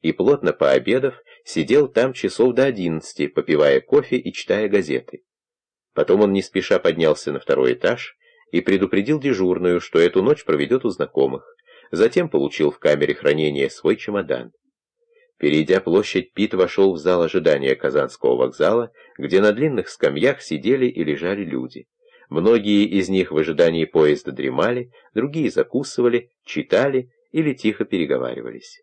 и, плотно пообедав, сидел там часов до одиннадцати, попивая кофе и читая газеты. Потом он не спеша поднялся на второй этаж и предупредил дежурную, что эту ночь проведет у знакомых. Затем получил в камере хранения свой чемодан. Перейдя площадь, Пит вошел в зал ожидания Казанского вокзала, где на длинных скамьях сидели и лежали люди. Многие из них в ожидании поезда дремали, другие закусывали, читали или тихо переговаривались.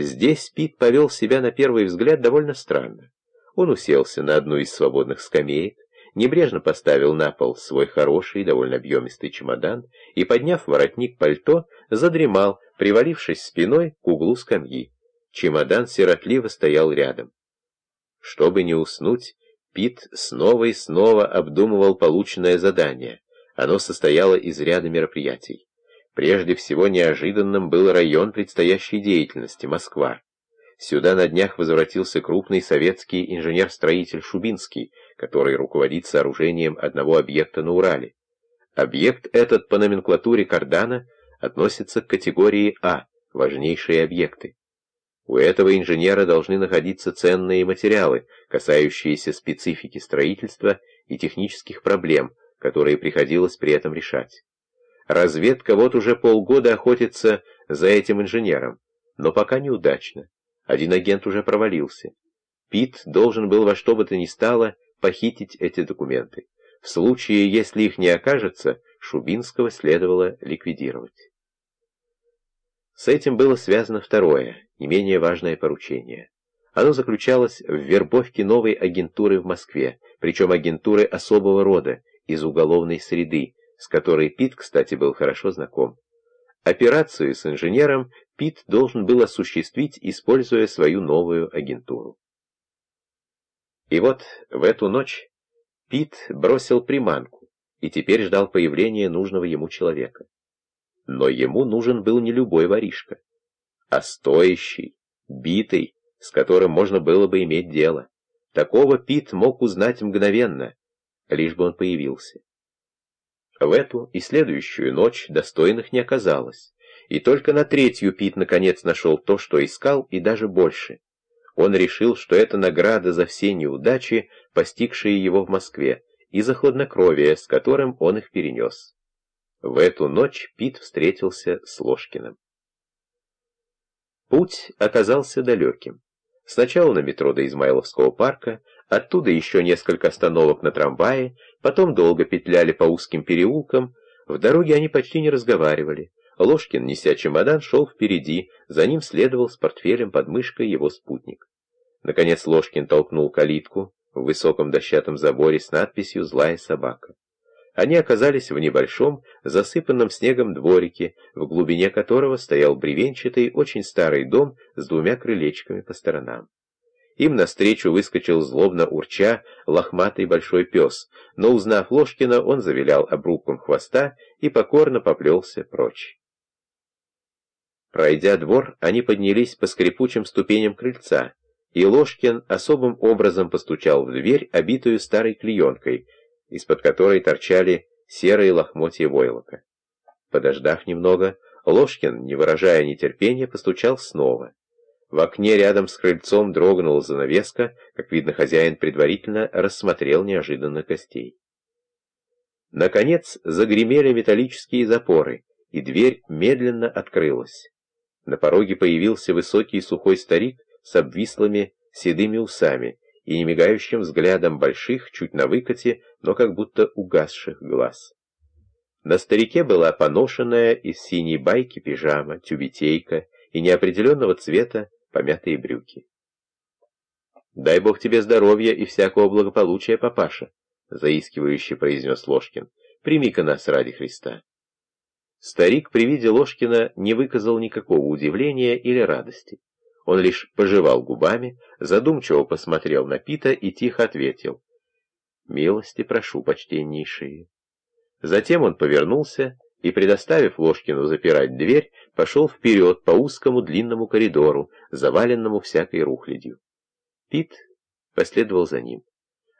Здесь Пит повел себя на первый взгляд довольно странно. Он уселся на одну из свободных скамеек, небрежно поставил на пол свой хороший, довольно объемистый чемодан и, подняв воротник пальто, задремал, привалившись спиной к углу скамьи. Чемодан сиротливо стоял рядом. Чтобы не уснуть, Пит снова и снова обдумывал полученное задание. Оно состояло из ряда мероприятий. Прежде всего неожиданным был район предстоящей деятельности – Москва. Сюда на днях возвратился крупный советский инженер-строитель Шубинский, который руководит сооружением одного объекта на Урале. Объект этот по номенклатуре Кардана относится к категории А – важнейшие объекты. У этого инженера должны находиться ценные материалы, касающиеся специфики строительства и технических проблем, которые приходилось при этом решать. Разведка вот уже полгода охотится за этим инженером, но пока неудачно. Один агент уже провалился. Пит должен был во что бы то ни стало похитить эти документы. В случае, если их не окажется, Шубинского следовало ликвидировать. С этим было связано второе, не менее важное поручение. Оно заключалось в вербовке новой агентуры в Москве, причем агентуры особого рода, из уголовной среды, с которой Пит, кстати, был хорошо знаком. Операцию с инженером Пит должен был осуществить, используя свою новую агентуру. И вот в эту ночь Пит бросил приманку и теперь ждал появления нужного ему человека. Но ему нужен был не любой воришка, а стоящий, битый, с которым можно было бы иметь дело. Такого Пит мог узнать мгновенно, лишь бы он появился. В эту и следующую ночь достойных не оказалось, и только на третью Пит наконец нашел то, что искал, и даже больше. Он решил, что это награда за все неудачи, постигшие его в Москве, и за хладнокровие, с которым он их перенес. В эту ночь Пит встретился с Ложкиным. Путь оказался далеким. Сначала на метро до Измайловского парка, оттуда еще несколько остановок на трамвае, потом долго петляли по узким переулкам. В дороге они почти не разговаривали. Ложкин, неся чемодан, шел впереди, за ним следовал с портфелем под мышкой его спутник. Наконец Ложкин толкнул калитку в высоком дощатом заборе с надписью «Злая собака». Они оказались в небольшом, засыпанном снегом дворике, в глубине которого стоял бревенчатый, очень старый дом с двумя крылечками по сторонам. Им навстречу выскочил злобно урча лохматый большой пес, но, узнав Ложкина, он завилял обрубком хвоста и покорно поплелся прочь. Пройдя двор, они поднялись по скрипучим ступеням крыльца, и Ложкин особым образом постучал в дверь, обитую старой клеенкой, из-под которой торчали серые лохмотья войлока. Подождав немного, Ложкин, не выражая нетерпения, постучал снова. В окне рядом с крыльцом дрогнула занавеска, как видно, хозяин предварительно рассмотрел неожиданно гостей. Наконец загремели металлические запоры, и дверь медленно открылась. На пороге появился высокий сухой старик с обвислыми седыми усами и немигающим взглядом больших, чуть на выкате, но как будто угасших глаз. На старике была поношенная из синей байки пижама, тюбетейка и неопределенного цвета помятые брюки. «Дай бог тебе здоровья и всякого благополучия, папаша», — заискивающе произнес Ложкин. «Прими-ка нас ради Христа». Старик при виде Ложкина не выказал никакого удивления или радости. Он лишь пожевал губами, задумчиво посмотрел на Пита и тихо ответил. «Милости прошу, почтеннейшие». Затем он повернулся и, предоставив Ложкину запирать дверь, пошел вперед по узкому длинному коридору, заваленному всякой рухлядью. Пит последовал за ним.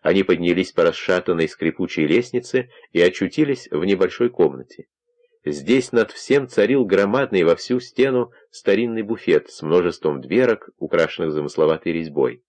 Они поднялись по расшатанной скрипучей лестнице и очутились в небольшой комнате. Здесь над всем царил громадный во всю стену старинный буфет с множеством дверок, украшенных замысловатой резьбой.